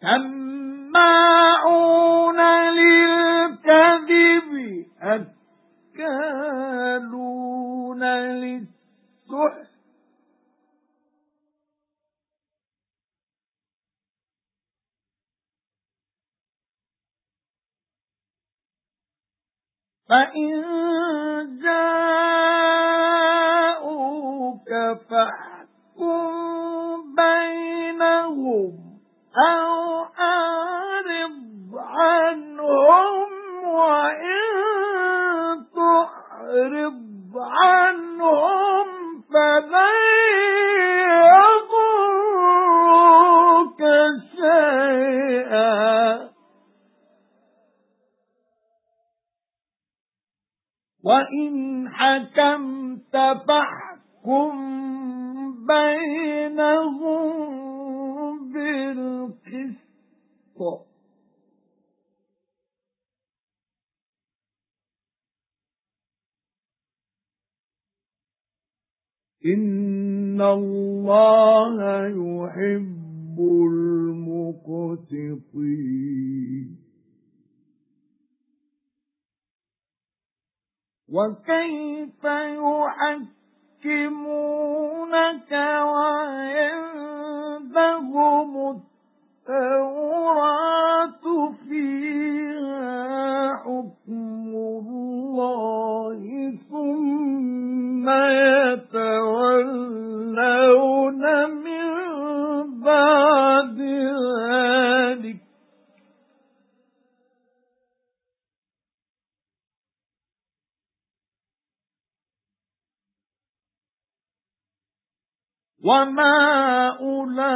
سَمَّاعُونَ لِلْكَذِبِ أَكَّالُونَ لِلسُّحْتِ فَإِن جَاءُوكَ فَاحْكُم بَيْنَهُمْ أَوْ وَإِنْ حَكَمْتَ فَاحْكُم بَيْنَهُم بِالْقِسْطِ. إِنَّ اللَّهَ يُحِبُّ الْمُقْسِطِينَ. وَكَيْفَ يُحَكِّمُونَكَ وَعِندَهُمُ وَمَا أُولَئِكَ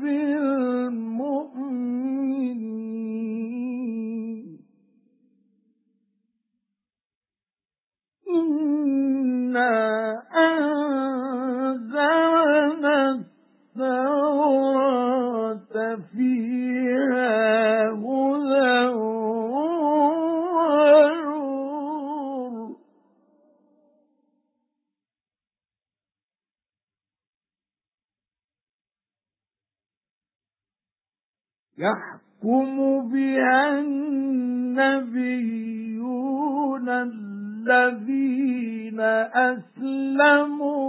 بِالْمُؤْمِنِينَ إِنَّا يحكم بها النبيون الذين أسلموا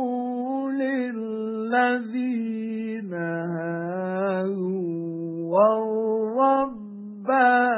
للذين هادوا والربان